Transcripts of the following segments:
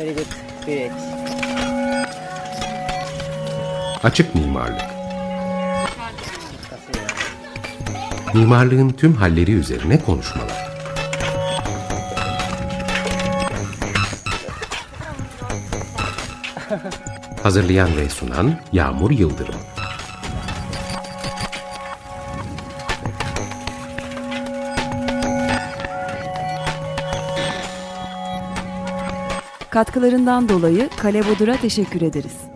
Very good. Great. Açık mimarlık. Mimarlığın tüm halleri üzerine konuşmalar. Hazırlayan ve sunan Yağmur Yıldırım. Katkılarından dolayı Kale Bodur'a teşekkür ederiz.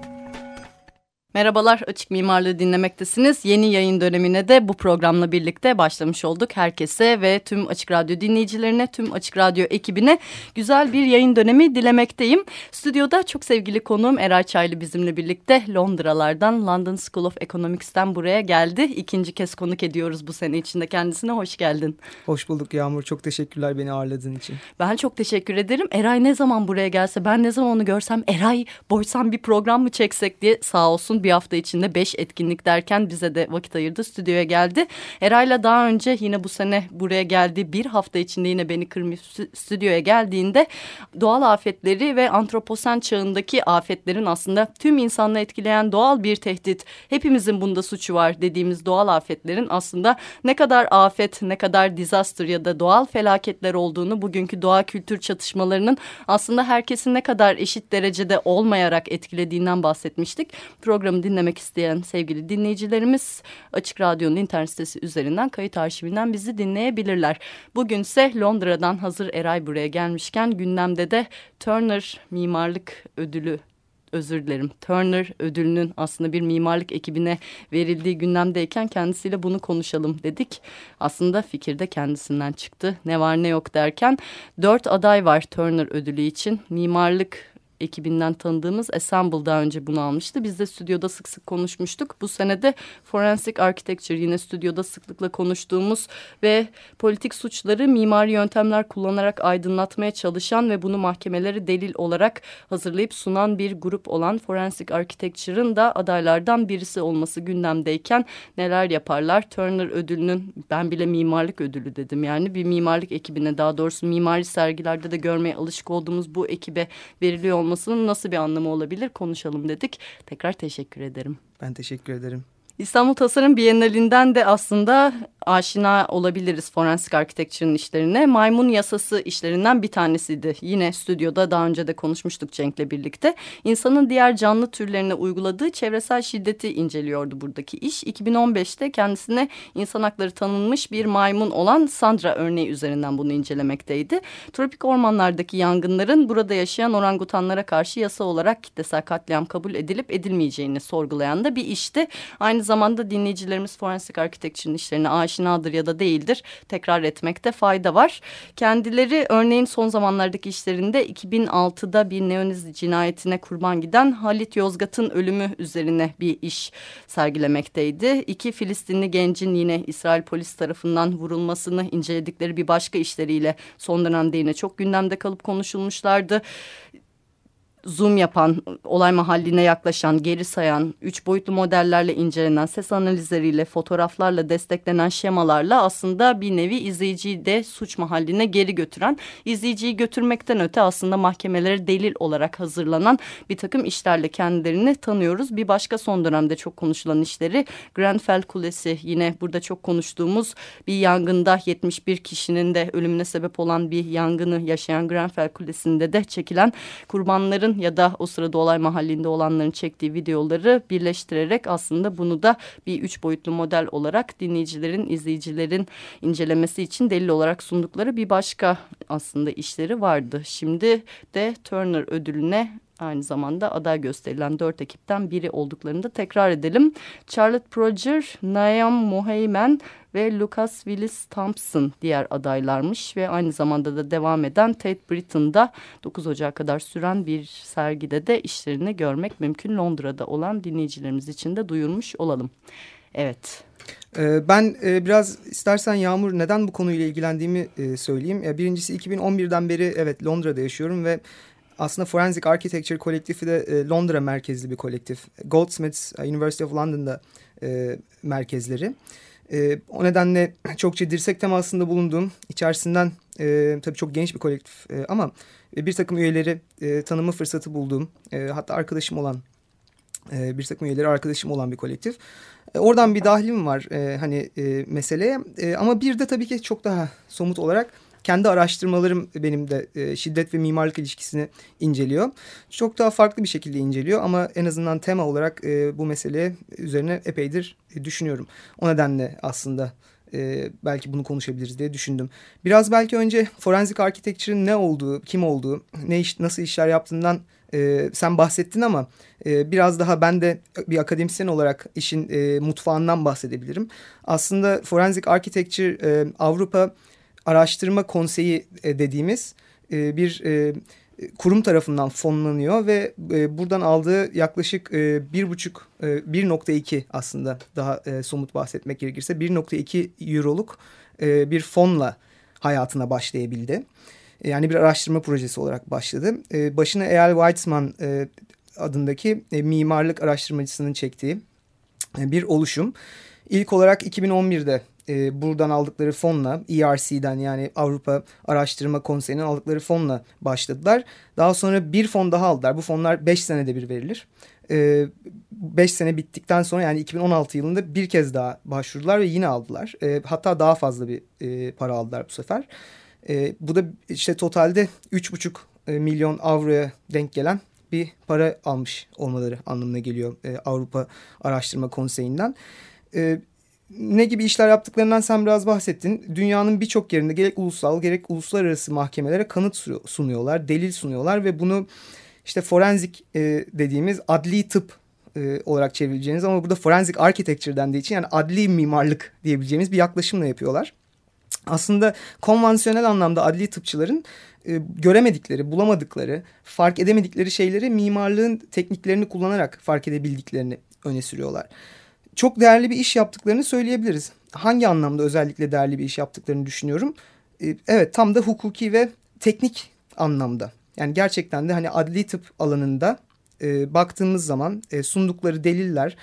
Merhabalar Açık Mimarlığı dinlemektesiniz. Yeni yayın dönemine de bu programla birlikte başlamış olduk. Herkese ve tüm Açık Radyo dinleyicilerine, tüm Açık Radyo ekibine güzel bir yayın dönemi dilemekteyim. Stüdyoda çok sevgili konuğum Eray Çaylı bizimle birlikte Londralardan London School of Economics'ten buraya geldi. İkinci kez konuk ediyoruz bu sene içinde kendisine. Hoş geldin. Hoş bulduk Yağmur. Çok teşekkürler beni ağırladığın için. Ben çok teşekkür ederim. Eray ne zaman buraya gelse ben ne zaman onu görsem Eray boysan bir program mı çeksek diye sağ olsun bir hafta içinde beş etkinlik derken bize de vakit ayırdı. Stüdyoya geldi. Eray'la daha önce yine bu sene buraya geldi. Bir hafta içinde yine beni kırmış stüdyoya geldiğinde doğal afetleri ve antroposen çağındaki afetlerin aslında tüm insanlığı etkileyen doğal bir tehdit. Hepimizin bunda suçu var dediğimiz doğal afetlerin aslında ne kadar afet, ne kadar disaster ya da doğal felaketler olduğunu bugünkü doğa kültür çatışmalarının aslında herkesin ne kadar eşit derecede olmayarak etkilediğinden bahsetmiştik. Program programı dinlemek isteyen sevgili dinleyicilerimiz Açık Radyo'nun internet sitesi üzerinden kayıt arşivinden bizi dinleyebilirler. Bugünse Londra'dan hazır Eray buraya gelmişken gündemde de Turner Mimarlık Ödülü özür dilerim. Turner ödülünün aslında bir mimarlık ekibine verildiği gündemdeyken kendisiyle bunu konuşalım dedik. Aslında fikir de kendisinden çıktı. Ne var ne yok derken dört aday var Turner ödülü için. Mimarlık ekibinden tanıdığımız Assemble daha önce bunu almıştı. Biz de stüdyoda sık sık konuşmuştuk. Bu senede Forensic Architecture yine stüdyoda sıklıkla konuştuğumuz ve politik suçları mimari yöntemler kullanarak aydınlatmaya çalışan ve bunu mahkemeleri delil olarak hazırlayıp sunan bir grup olan Forensic Architecture'ın da adaylardan birisi olması gündemdeyken neler yaparlar? Turner ödülünün ben bile mimarlık ödülü dedim yani bir mimarlık ekibine daha doğrusu mimari sergilerde de görmeye alışık olduğumuz bu ekibe veriliyor olmasının nasıl bir anlamı olabilir konuşalım dedik. Tekrar teşekkür ederim. Ben teşekkür ederim. İstanbul Tasarım Bienalinden de aslında aşina olabiliriz Forensic Architecture'ın işlerine. Maymun yasası işlerinden bir tanesiydi. Yine stüdyoda daha önce de konuşmuştuk Cenk'le birlikte. İnsanın diğer canlı türlerine uyguladığı çevresel şiddeti inceliyordu buradaki iş. 2015'te kendisine insan hakları tanınmış bir maymun olan Sandra örneği üzerinden bunu incelemekteydi. Tropik ormanlardaki yangınların burada yaşayan orangutanlara karşı yasa olarak kitlesel katliam kabul edilip edilmeyeceğini sorgulayan da bir işti. Aynı zamanda dinleyicilerimiz Forensic Architecture'ın işlerine aşinadır ya da değildir. Tekrar etmekte fayda var. Kendileri örneğin son zamanlardaki işlerinde 2006'da bir neoniz cinayetine kurban giden Halit Yozgat'ın ölümü üzerine bir iş sergilemekteydi. İki Filistinli gencin yine İsrail polis tarafından vurulmasını inceledikleri bir başka işleriyle son dönemde yine çok gündemde kalıp konuşulmuşlardı zoom yapan, olay mahalline yaklaşan, geri sayan, üç boyutlu modellerle incelenen, ses analizleriyle, fotoğraflarla desteklenen şemalarla aslında bir nevi izleyiciyi de suç mahalline geri götüren, izleyiciyi götürmekten öte aslında mahkemelere delil olarak hazırlanan bir takım işlerle kendilerini tanıyoruz. Bir başka son dönemde çok konuşulan işleri Grenfell Kulesi yine burada çok konuştuğumuz bir yangında 71 kişinin de ölümüne sebep olan bir yangını yaşayan Grenfell Kulesi'nde de çekilen kurbanların ya da o sırada olay mahallinde olanların çektiği videoları birleştirerek aslında bunu da bir üç boyutlu model olarak dinleyicilerin, izleyicilerin incelemesi için delil olarak sundukları bir başka aslında işleri vardı. Şimdi de Turner ödülüne aynı zamanda aday gösterilen dört ekipten biri olduklarını da tekrar edelim. Charlotte Proger, Naam Moheymen ve Lucas Willis Thompson diğer adaylarmış ve aynı zamanda da devam eden Tate Britain'da 9 Ocağı kadar süren bir sergide de işlerini görmek mümkün Londra'da olan dinleyicilerimiz için de duyurmuş olalım. Evet. Ee, ben e, biraz istersen Yağmur neden bu konuyla ilgilendiğimi e, söyleyeyim. Birincisi 2011'den beri evet Londra'da yaşıyorum ve aslında Forensic Architecture kolektifi de e, Londra merkezli bir kolektif. Goldsmiths University of London'da merkezleri. o nedenle çokça dirsek temasında bulunduğum, içerisinden E, tabii çok genç bir kolektif e, ama bir takım üyeleri e, tanıma fırsatı bulduğum e, hatta arkadaşım olan e, bir takım üyeleri arkadaşım olan bir kolektif. E, oradan bir dahlim var e, hani e, meseleye e, ama bir de tabii ki çok daha somut olarak kendi araştırmalarım benim de e, şiddet ve mimarlık ilişkisini inceliyor. Çok daha farklı bir şekilde inceliyor ama en azından tema olarak e, bu mesele üzerine epeydir e, düşünüyorum. O nedenle aslında e, belki bunu konuşabiliriz diye düşündüm. Biraz belki önce forensic architecture'ın ne olduğu, kim olduğu, ne iş, nasıl işler yaptığından e, sen bahsettin ama e, biraz daha ben de bir akademisyen olarak işin e, mutfağından bahsedebilirim. Aslında forensic architecture e, Avrupa Araştırma Konseyi e, dediğimiz e, bir e, kurum tarafından fonlanıyor ve buradan aldığı yaklaşık bir buçuk, e, 1.2 aslında daha somut bahsetmek gerekirse 1.2 euroluk bir fonla hayatına başlayabildi. Yani bir araştırma projesi olarak başladı. Başına Eyal Weitzman e, adındaki mimarlık araştırmacısının çektiği bir oluşum. İlk olarak 2011'de e, buradan aldıkları fonla ERC'den yani Avrupa Araştırma Konseyi'nin aldıkları fonla başladılar. Daha sonra bir fon daha aldılar. Bu fonlar beş senede bir verilir. E, beş sene bittikten sonra yani 2016 yılında bir kez daha başvurdular ve yine aldılar. E, hatta daha fazla bir e, para aldılar bu sefer. E, bu da işte totalde üç buçuk e, milyon avroya denk gelen bir para almış olmaları anlamına geliyor e, Avrupa Araştırma Konseyi'nden. E, ne gibi işler yaptıklarından sen biraz bahsettin. Dünyanın birçok yerinde gerek ulusal gerek uluslararası mahkemelere kanıt sunuyorlar, delil sunuyorlar ve bunu işte forenzik e, dediğimiz adli tıp e, olarak çevireceğiniz ama burada forenzik architecture dendiği için yani adli mimarlık diyebileceğimiz bir yaklaşımla yapıyorlar. Aslında konvansiyonel anlamda adli tıpçıların e, göremedikleri, bulamadıkları, fark edemedikleri şeyleri mimarlığın tekniklerini kullanarak fark edebildiklerini öne sürüyorlar çok değerli bir iş yaptıklarını söyleyebiliriz. Hangi anlamda özellikle değerli bir iş yaptıklarını düşünüyorum? Ee, evet tam da hukuki ve teknik anlamda. Yani gerçekten de hani adli tıp alanında e, baktığımız zaman e, sundukları deliller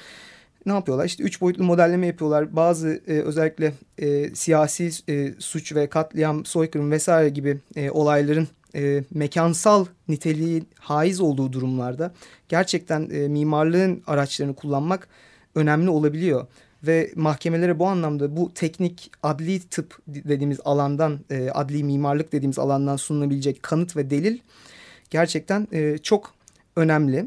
ne yapıyorlar? İşte üç boyutlu modelleme yapıyorlar. Bazı e, özellikle e, siyasi e, suç ve katliam, soykırım vesaire gibi e, olayların e, mekansal niteliği haiz olduğu durumlarda gerçekten e, mimarlığın araçlarını kullanmak önemli olabiliyor. Ve mahkemelere bu anlamda bu teknik adli tıp dediğimiz alandan, e, adli mimarlık dediğimiz alandan sunulabilecek kanıt ve delil gerçekten e, çok önemli.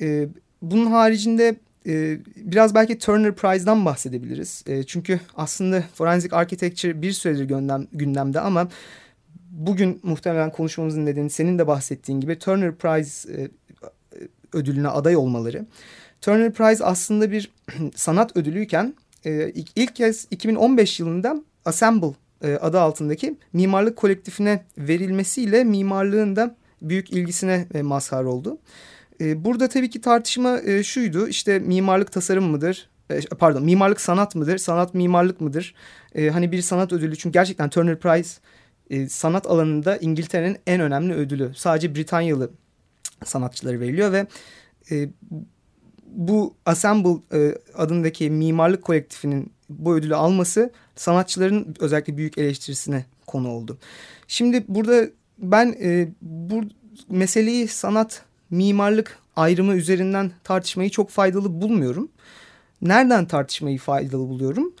E, bunun haricinde e, biraz belki Turner Prize'dan bahsedebiliriz. E, çünkü aslında Forensic Architecture bir süredir gündem, gündemde ama bugün muhtemelen konuşmamızın nedeni senin de bahsettiğin gibi Turner Prize e, ödülüne aday olmaları. Turner Prize aslında bir sanat ödülüyken e, ilk kez 2015 yılında Assemble e, adı altındaki mimarlık kolektifine verilmesiyle mimarlığın da büyük ilgisine e, mazhar oldu. E, burada tabii ki tartışma e, şuydu işte mimarlık tasarım mıdır? E, pardon mimarlık sanat mıdır? Sanat mimarlık mıdır? E, hani bir sanat ödülü çünkü gerçekten Turner Prize e, sanat alanında İngiltere'nin en önemli ödülü. Sadece Britanyalı sanatçıları veriliyor ve e, bu Assemble e, adındaki mimarlık kolektifinin bu ödülü alması sanatçıların özellikle büyük eleştirisine konu oldu. Şimdi burada ben e, bu meseleyi sanat, mimarlık ayrımı üzerinden tartışmayı çok faydalı bulmuyorum. Nereden tartışmayı faydalı buluyorum?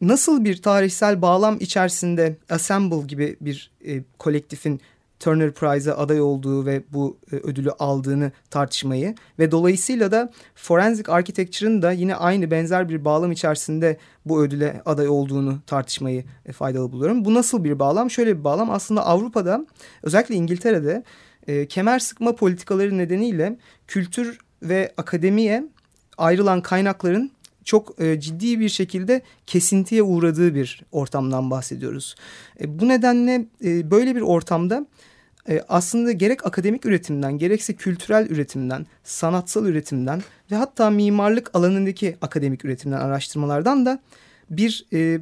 Nasıl bir tarihsel bağlam içerisinde Assemble gibi bir e, kolektifin Turner Prize'a aday olduğu ve bu e, ödülü aldığını tartışmayı ve dolayısıyla da Forensic Architecture'ın da yine aynı benzer bir bağlam içerisinde bu ödüle aday olduğunu tartışmayı e, faydalı buluyorum. Bu nasıl bir bağlam? Şöyle bir bağlam aslında Avrupa'da özellikle İngiltere'de e, kemer sıkma politikaları nedeniyle kültür ve akademiye ayrılan kaynakların çok e, ciddi bir şekilde kesintiye uğradığı bir ortamdan bahsediyoruz. E, bu nedenle e, böyle bir ortamda e, aslında gerek akademik üretimden gerekse kültürel üretimden, sanatsal üretimden ve hatta mimarlık alanındaki akademik üretimden, araştırmalardan da bir e,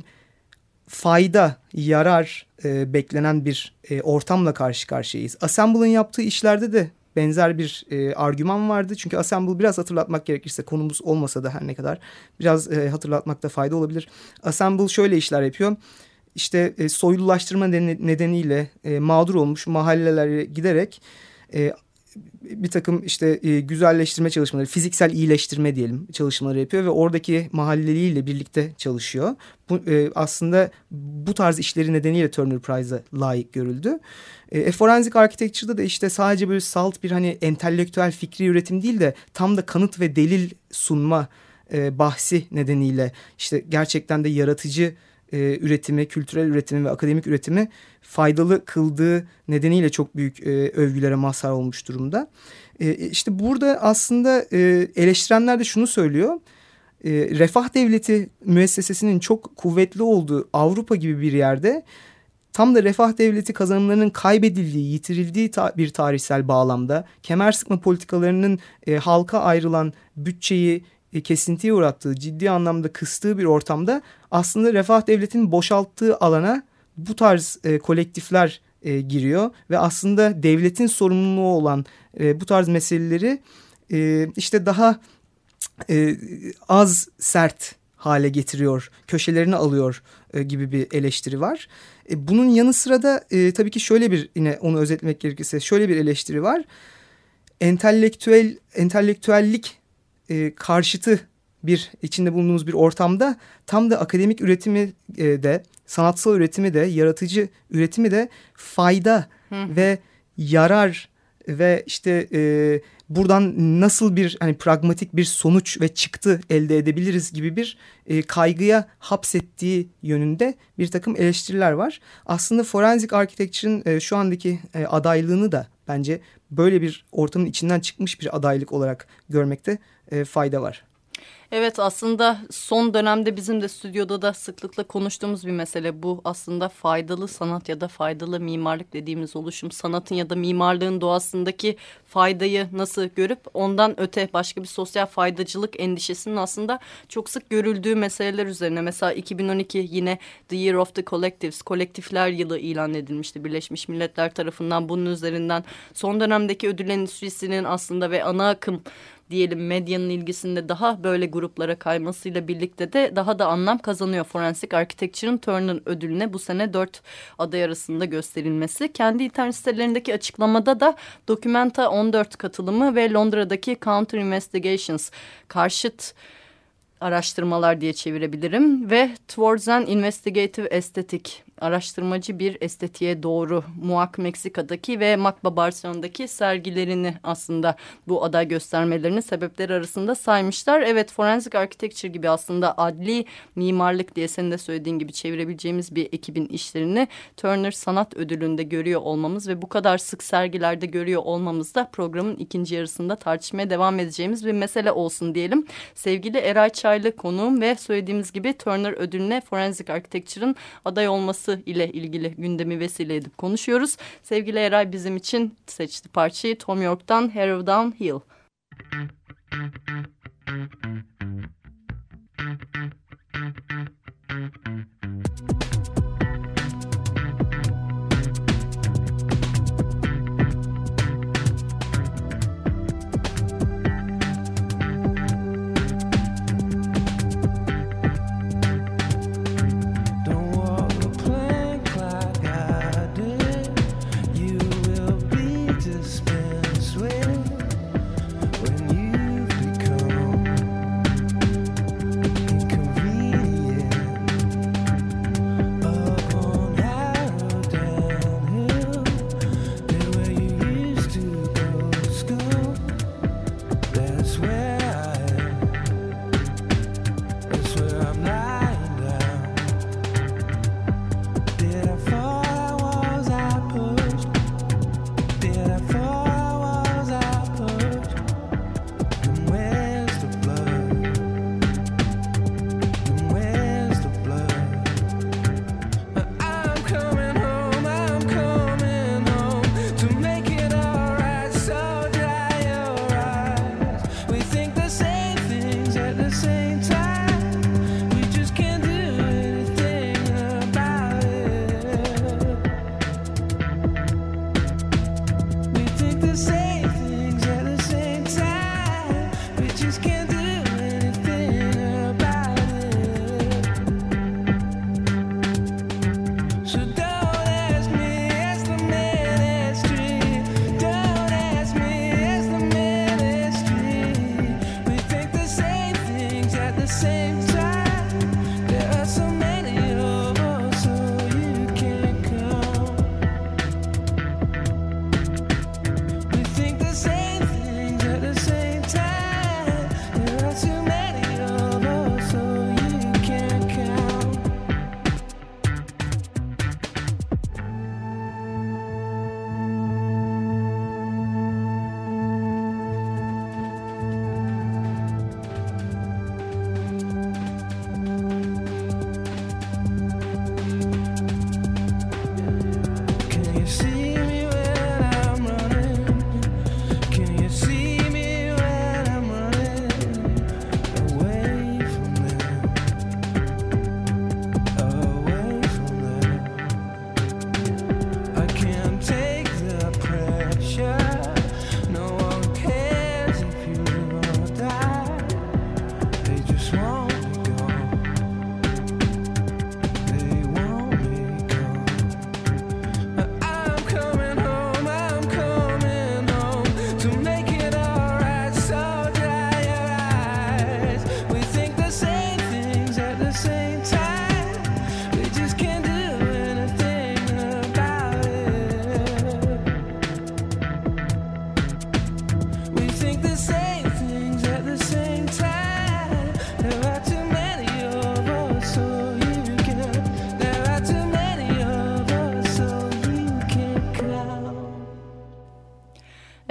fayda, yarar e, beklenen bir e, ortamla karşı karşıyayız. Assemble'ın yaptığı işlerde de benzer bir e, argüman vardı. Çünkü Assemble biraz hatırlatmak gerekirse konumuz olmasa da her ne kadar biraz e, hatırlatmakta fayda olabilir. Assemble şöyle işler yapıyor işte e, soylulaştırma nedeniyle e, mağdur olmuş mahallelere giderek e, bir takım işte e, güzelleştirme çalışmaları, fiziksel iyileştirme diyelim çalışmaları yapıyor ve oradaki mahalleliyle birlikte çalışıyor. Bu e, aslında bu tarz işleri nedeniyle Turner Prize'a layık görüldü. E, e, Forensic Architecture'da da işte sadece böyle salt bir hani entelektüel fikri üretim değil de tam da kanıt ve delil sunma e, bahsi nedeniyle işte gerçekten de yaratıcı e, üretimi, kültürel üretimi ve akademik üretimi faydalı kıldığı nedeniyle çok büyük e, övgülere mazhar olmuş durumda. E, işte burada aslında e, eleştirenler de şunu söylüyor. E, refah devleti müessesesinin çok kuvvetli olduğu Avrupa gibi bir yerde tam da refah devleti kazanımlarının kaybedildiği, yitirildiği ta bir tarihsel bağlamda kemer sıkma politikalarının e, halka ayrılan bütçeyi e, kesintiye uğrattığı, ciddi anlamda kıstığı bir ortamda aslında refah devletinin boşalttığı alana bu tarz e, kolektifler e, giriyor ve aslında devletin sorumluluğu olan e, bu tarz meseleleri e, işte daha e, az sert hale getiriyor, köşelerini alıyor e, gibi bir eleştiri var. E, bunun yanı sıra da e, tabii ki şöyle bir yine onu özetlemek gerekirse şöyle bir eleştiri var. Entelektüel entelektüellik e, karşıtı bir içinde bulunduğumuz bir ortamda tam da akademik üretimi e, de sanatsal üretimi de yaratıcı üretimi de fayda Hı. ve yarar ve işte e, buradan nasıl bir hani pragmatik bir sonuç ve çıktı elde edebiliriz gibi bir e, kaygıya hapsettiği yönünde bir takım eleştiriler var. Aslında forensic architecture'ın e, şu andaki e, adaylığını da bence böyle bir ortamın içinden çıkmış bir adaylık olarak görmekte e, fayda var. Evet aslında son dönemde bizim de stüdyoda da sıklıkla konuştuğumuz bir mesele bu. Aslında faydalı sanat ya da faydalı mimarlık dediğimiz oluşum sanatın ya da mimarlığın doğasındaki faydayı nasıl görüp ondan öte başka bir sosyal faydacılık endişesinin aslında çok sık görüldüğü meseleler üzerine. Mesela 2012 yine The Year of the Collectives, kolektifler yılı ilan edilmişti Birleşmiş Milletler tarafından. Bunun üzerinden son dönemdeki ödül endüstrisinin aslında ve ana akım diyelim medyanın ilgisinde daha böyle gruplara kaymasıyla birlikte de daha da anlam kazanıyor. Forensic Architecture'ın Turner ödülüne bu sene dört aday arasında gösterilmesi. Kendi internet sitelerindeki açıklamada da Documenta 14 katılımı ve Londra'daki Counter Investigations karşıt araştırmalar diye çevirebilirim ve Towards an Investigative Aesthetic araştırmacı bir estetiğe doğru Muak Meksika'daki ve Makba Barcelona'daki sergilerini aslında bu aday göstermelerinin sebepleri arasında saymışlar. Evet Forensic Architecture gibi aslında adli mimarlık diye senin de söylediğin gibi çevirebileceğimiz bir ekibin işlerini Turner Sanat Ödülü'nde görüyor olmamız ve bu kadar sık sergilerde görüyor olmamız da programın ikinci yarısında tartışmaya devam edeceğimiz bir mesele olsun diyelim. Sevgili Eray Çaylı konuğum ve söylediğimiz gibi Turner Ödülü'ne Forensic Architecture'ın aday olması şarkısı ile ilgili gündemi vesile edip konuşuyoruz. Sevgili Eray bizim için seçti parçayı Tom York'tan Harrow Down Hill.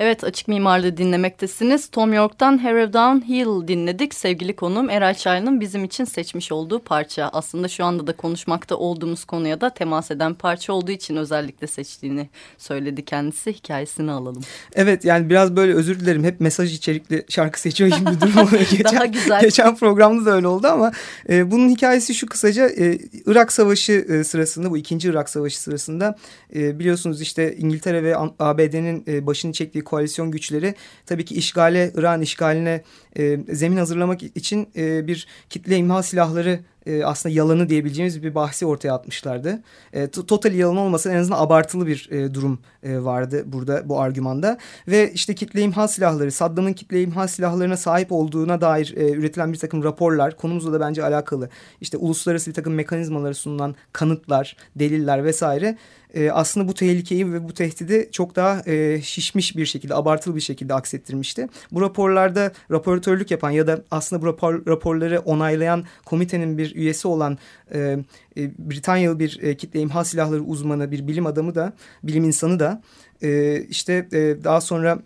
Evet Açık Mimarlığı dinlemektesiniz. Tom York'tan Harrow Down Hill dinledik. Sevgili konuğum Eray Çaylı'nın bizim için seçmiş olduğu parça. Aslında şu anda da konuşmakta olduğumuz konuya da temas eden parça olduğu için özellikle seçtiğini söyledi kendisi. Hikayesini alalım. Evet yani biraz böyle özür dilerim. Hep mesaj içerikli şarkı seçiyor bir durum oluyor. Geçen, Daha güzel. Geçen programda da öyle oldu ama e, bunun hikayesi şu kısaca. E, Irak Savaşı e, sırasında bu ikinci Irak Savaşı sırasında e, biliyorsunuz işte İngiltere ve ABD'nin e, başını çektiği koalisyon güçleri tabii ki işgale, İran işgaline e, zemin hazırlamak için e, bir kitle imha silahları e, aslında yalanı diyebileceğimiz bir bahsi ortaya atmışlardı. E, total yalan olmasa en azından abartılı bir e, durum e, vardı burada bu argümanda. Ve işte kitle imha silahları, Saddam'ın kitle imha silahlarına sahip olduğuna dair e, üretilen bir takım raporlar konumuzla da bence alakalı. İşte uluslararası bir takım mekanizmaları sunulan kanıtlar, deliller vesaire e, aslında bu tehlikeyi ve bu tehdidi çok daha e, şişmiş bir şekilde, abartılı bir şekilde aksettirmişti. Bu raporlarda raportörlük yapan ya da aslında bu rapor, raporları onaylayan komitenin bir üyesi olan e, e, Britanyalı bir e, kitle imha silahları uzmanı, bir bilim adamı da, bilim insanı da e, işte e, daha sonra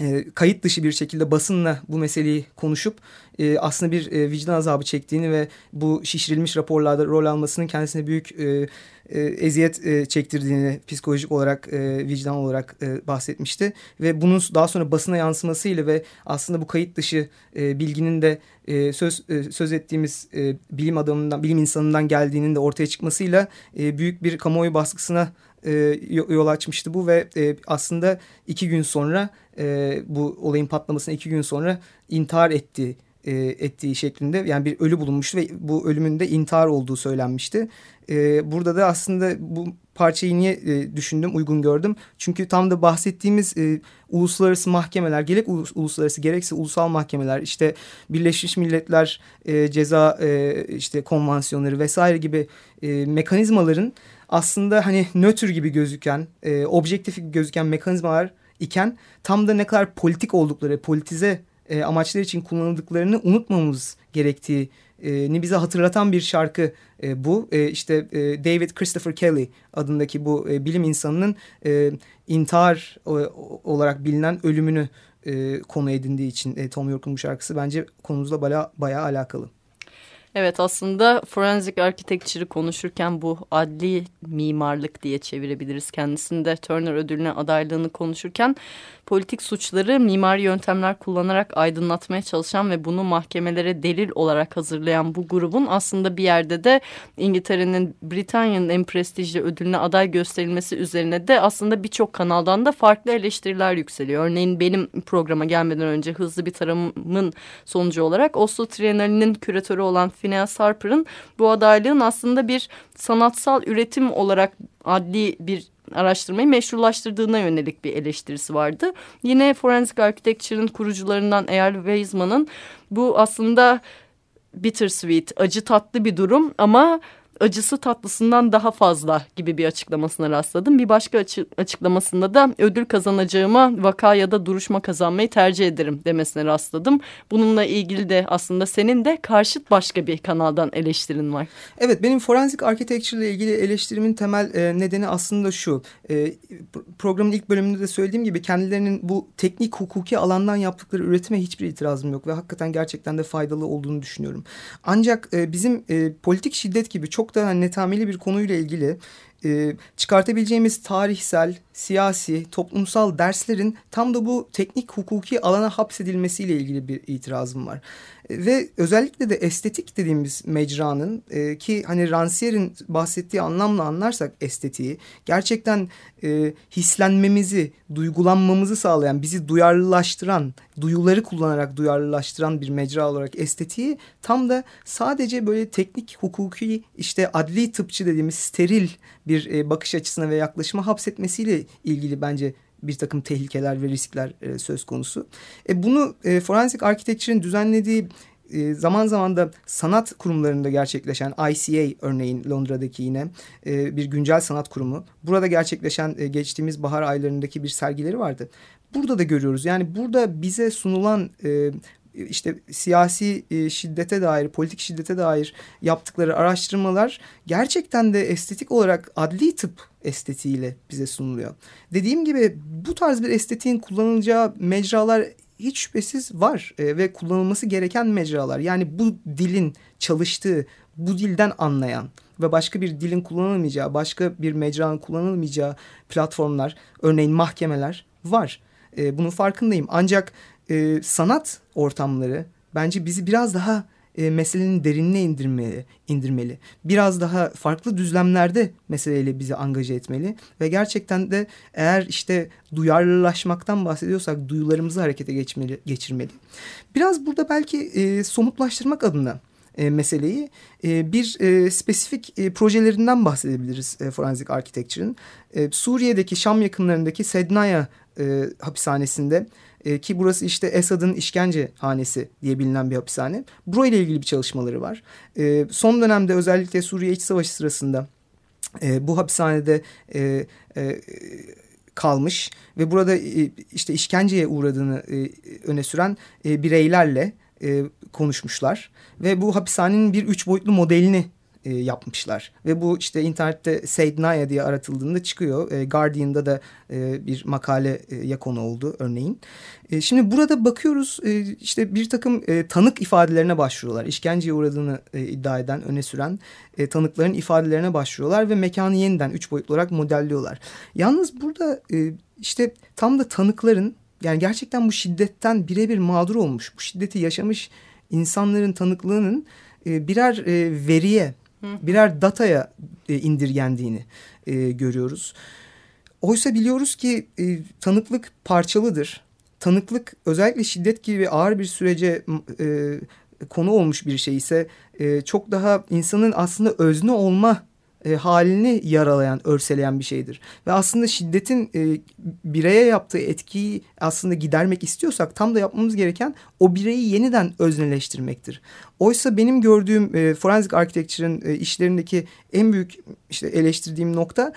e, kayıt dışı bir şekilde basınla bu meseleyi konuşup e, aslında bir e, vicdan azabı çektiğini ve bu şişirilmiş raporlarda rol almasının kendisine büyük e, e, eziyet e, çektirdiğini psikolojik olarak e, vicdan olarak e, bahsetmişti. Ve bunun daha sonra basına yansımasıyla ve aslında bu kayıt dışı e, bilginin de e, söz e, söz ettiğimiz e, bilim adamından bilim insanından geldiğinin de ortaya çıkmasıyla e, büyük bir kamuoyu baskısına e, yol açmıştı bu ve e, aslında iki gün sonra e, bu olayın patlamasına iki gün sonra intihar etti e, ettiği şeklinde yani bir ölü bulunmuştu ve bu ölümün de intihar olduğu söylenmişti. Burada da aslında bu parçayı niye düşündüm, uygun gördüm? Çünkü tam da bahsettiğimiz uluslararası mahkemeler, gerek ulus, uluslararası gerekse ulusal mahkemeler, işte Birleşmiş Milletler ceza işte konvansiyonları vesaire gibi mekanizmaların aslında hani nötr gibi gözüken, e, objektif gibi gözüken mekanizmalar iken tam da ne kadar politik oldukları, politize e, amaçlar için kullanıldıklarını unutmamamız gerektiği ni bize hatırlatan bir şarkı e, bu. E, işte e, David Christopher Kelly adındaki bu e, bilim insanının e, intihar o, olarak bilinen ölümünü e, konu edindiği için e, Tom York'un bu şarkısı bence konumuzla baya, alakalı. Evet aslında forensic architecture'ı konuşurken bu adli mimarlık diye çevirebiliriz. Kendisinde Turner ödülüne adaylığını konuşurken politik suçları mimari yöntemler kullanarak aydınlatmaya çalışan ve bunu mahkemelere delil olarak hazırlayan bu grubun aslında bir yerde de İngiltere'nin Britanya'nın en prestijli ödülüne aday gösterilmesi üzerine de aslında birçok kanaldan da farklı eleştiriler yükseliyor. Örneğin benim programa gelmeden önce hızlı bir taramın sonucu olarak Oslo Trienalinin küratörü olan Phineas Harper'ın bu adaylığın aslında bir sanatsal üretim olarak adli bir araştırmayı meşrulaştırdığına yönelik bir eleştirisi vardı. Yine Forensic Architecture'ın kurucularından Eyal Weizmann'ın bu aslında bittersweet, acı tatlı bir durum ama acısı tatlısından daha fazla gibi bir açıklamasına rastladım. Bir başka açı açıklamasında da ödül kazanacağıma vaka ya da duruşma kazanmayı tercih ederim demesine rastladım. Bununla ilgili de aslında senin de karşıt başka bir kanaldan eleştirin var. Evet benim forensic architecture ile ilgili eleştirimin temel e, nedeni aslında şu. E, programın ilk bölümünde de söylediğim gibi kendilerinin bu teknik hukuki alandan yaptıkları üretime hiçbir itirazım yok ve hakikaten gerçekten de faydalı olduğunu düşünüyorum. Ancak e, bizim e, politik şiddet gibi çok çok da netameli bir konuyla ilgili e, çıkartabileceğimiz tarihsel, siyasi, toplumsal derslerin tam da bu teknik hukuki alana hapsedilmesiyle ilgili bir itirazım var. Ve özellikle de estetik dediğimiz mecranın e, ki hani Rancière'in bahsettiği anlamla anlarsak estetiği gerçekten e, hislenmemizi, duygulanmamızı sağlayan, bizi duyarlılaştıran, duyuları kullanarak duyarlılaştıran bir mecra olarak estetiği tam da sadece böyle teknik hukuki işte adli tıpçı dediğimiz steril bir e, bakış açısına ve yaklaşıma hapsetmesiyle ilgili bence bir takım tehlikeler ve riskler e, söz konusu. E, bunu e, Forensic Architecture'ın düzenlediği e, zaman zaman da sanat kurumlarında gerçekleşen ICA örneğin Londra'daki yine e, bir güncel sanat kurumu. Burada gerçekleşen e, geçtiğimiz bahar aylarındaki bir sergileri vardı. burada da görüyoruz. Yani burada bize sunulan e, işte siyasi e, şiddete dair, politik şiddete dair yaptıkları araştırmalar gerçekten de estetik olarak adli tıp estetiğiyle bize sunuluyor. Dediğim gibi bu tarz bir estetiğin kullanılacağı mecralar hiç şüphesiz var e, ve kullanılması gereken mecralar. Yani bu dilin çalıştığı, bu dilden anlayan ve başka bir dilin kullanılmayacağı, başka bir mecranın kullanılmayacağı platformlar, örneğin mahkemeler var. E, bunun farkındayım. Ancak e, sanat ortamları bence bizi biraz daha e, meselenin derinine indirmeli, indirmeli. Biraz daha farklı düzlemlerde meseleyle bizi angaje etmeli. Ve gerçekten de eğer işte duyarlılaşmaktan bahsediyorsak duyularımızı harekete geçmeli, geçirmeli. Biraz burada belki e, somutlaştırmak adına e, meseleyi e, bir e, spesifik e, projelerinden bahsedebiliriz e, Forensic Architecture'ın. E, Suriye'deki Şam yakınlarındaki Sednaya e, hapishanesinde e, ki burası işte Esad'ın işkence hanesi diye bilinen bir hapishane. Burayla ilgili bir çalışmaları var. E, son dönemde özellikle Suriye İç Savaşı sırasında e, bu hapishanede e, e, kalmış ve burada e, işte işkenceye uğradığını e, öne süren e, bireylerle e, konuşmuşlar ve bu hapishanenin bir üç boyutlu modelini e, yapmışlar. Ve bu işte internette Said Naya diye aratıldığında çıkıyor. E, Guardian'da da e, bir makale e, ya konu oldu örneğin. E, şimdi burada bakıyoruz e, işte bir takım e, tanık ifadelerine başvuruyorlar. İşkenceye uğradığını e, iddia eden, öne süren e, tanıkların ifadelerine başvuruyorlar ve mekanı yeniden üç boyutlu olarak modelliyorlar. Yalnız burada e, işte tam da tanıkların yani gerçekten bu şiddetten birebir mağdur olmuş, bu şiddeti yaşamış insanların tanıklığının e, birer e, veriye birer dataya e, indirgendiğini e, görüyoruz. Oysa biliyoruz ki e, tanıklık parçalıdır. Tanıklık özellikle şiddet gibi ağır bir sürece konu olmuş bir şey ise çok daha insanın aslında özne olma e, halini yaralayan, örseleyen bir şeydir. Ve aslında şiddetin e, bireye yaptığı etkiyi aslında gidermek istiyorsak tam da yapmamız gereken o bireyi yeniden özneleştirmektir. Oysa benim gördüğüm e, forensic architecture'ın e, işlerindeki en büyük işte eleştirdiğim nokta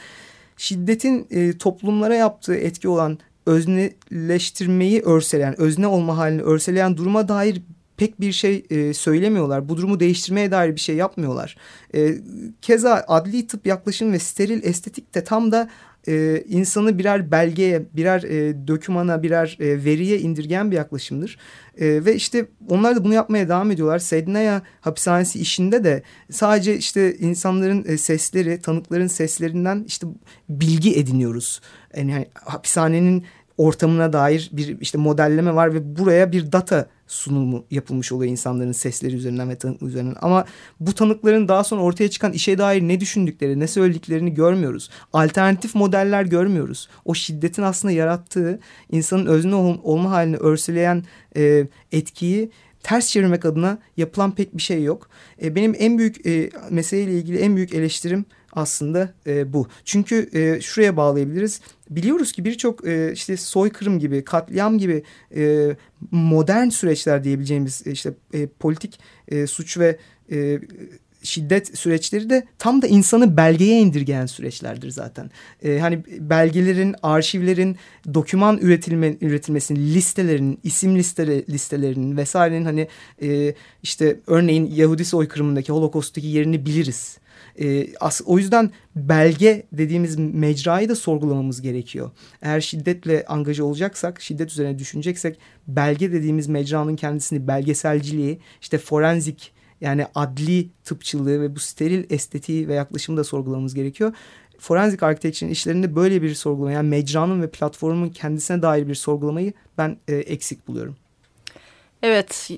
şiddetin e, toplumlara yaptığı etki olan özneleştirmeyi örseleyen, özne olma halini örseleyen duruma dair pek bir şey e, söylemiyorlar. Bu durumu değiştirmeye dair bir şey yapmıyorlar. E, keza adli tıp yaklaşım ve steril estetik de tam da e, insanı birer belgeye, birer e, dokümana, birer e, veriye indirgen bir yaklaşımdır. E, ve işte onlar da bunu yapmaya devam ediyorlar. Sednaya hapishanesi işinde de sadece işte insanların e, sesleri, tanıkların seslerinden işte bilgi ediniyoruz. Yani hapishanenin ortamına dair bir işte modelleme var ve buraya bir data sunumu yapılmış oluyor insanların sesleri üzerinden ve tanıklık üzerinden. Ama bu tanıkların daha sonra ortaya çıkan işe dair ne düşündükleri, ne söylediklerini görmüyoruz. Alternatif modeller görmüyoruz. O şiddetin aslında yarattığı insanın özne ol olma halini örseleyen e, etkiyi ters çevirmek adına yapılan pek bir şey yok. E, benim en büyük e, meseleyle ilgili en büyük eleştirim aslında e, bu. Çünkü e, şuraya bağlayabiliriz. Biliyoruz ki birçok e, işte soykırım gibi, katliam gibi e, modern süreçler diyebileceğimiz e, işte e, politik e, suç ve e, şiddet süreçleri de tam da insanı belgeye indirgeyen süreçlerdir zaten. Ee, hani belgelerin, arşivlerin, doküman üretilme, üretilmesinin, listelerin, isim listeleri, listelerinin vesairenin hani e, işte örneğin Yahudi soykırımındaki Holokost'taki yerini biliriz. E, as, o yüzden belge dediğimiz mecrayı da sorgulamamız gerekiyor. Eğer şiddetle angaja olacaksak, şiddet üzerine düşüneceksek belge dediğimiz mecranın kendisini belgeselciliği, işte forenzik yani adli tıpçılığı ve bu steril estetiği ve yaklaşımı da sorgulamamız gerekiyor. Forensic Architecture'ın işlerinde böyle bir sorgulama yani mecranın ve platformun kendisine dair bir sorgulamayı ben e, eksik buluyorum. Evet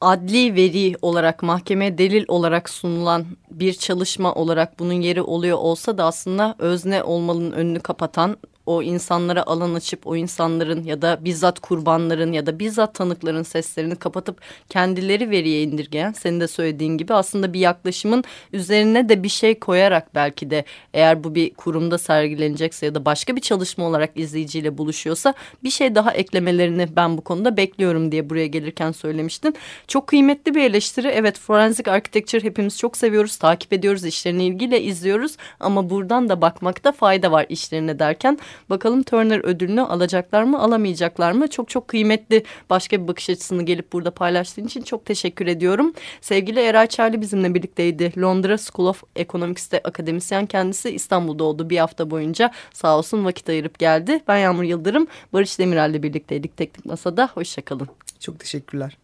adli veri olarak mahkemeye delil olarak sunulan bir çalışma olarak bunun yeri oluyor olsa da aslında özne olmalının önünü kapatan o insanlara alan açıp o insanların ya da bizzat kurbanların ya da bizzat tanıkların seslerini kapatıp kendileri veriye indirgeyen senin de söylediğin gibi aslında bir yaklaşımın üzerine de bir şey koyarak belki de eğer bu bir kurumda sergilenecekse ya da başka bir çalışma olarak izleyiciyle buluşuyorsa bir şey daha eklemelerini ben bu konuda bekliyorum diye buraya gelirken söylemiştin. Çok kıymetli bir eleştiri. Evet forensic architecture hepimiz çok seviyoruz, takip ediyoruz, işlerine ilgiyle izliyoruz ama buradan da bakmakta fayda var işlerine derken Bakalım Turner ödülünü alacaklar mı alamayacaklar mı? Çok çok kıymetli başka bir bakış açısını gelip burada paylaştığın için çok teşekkür ediyorum. Sevgili Eray Çarlı bizimle birlikteydi. Londra School of Economics'te akademisyen kendisi İstanbul'da oldu bir hafta boyunca. Sağ olsun vakit ayırıp geldi. Ben Yağmur Yıldırım. Barış Demirel'le birlikteydik Teknik Masa'da. Hoşçakalın. Çok teşekkürler.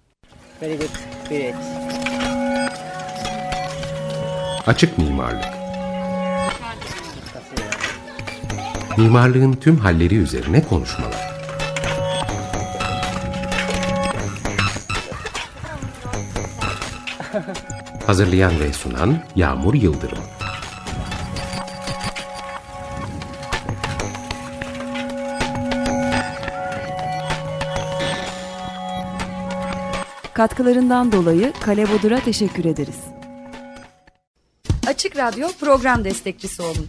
Very good. Great. Açık mimarlık. Mimarlığın tüm halleri üzerine konuşmalar. Hazırlayan ve sunan Yağmur Yıldırım. Katkılarından dolayı Kale Bodur'a teşekkür ederiz. Açık Radyo program destekçisi olun.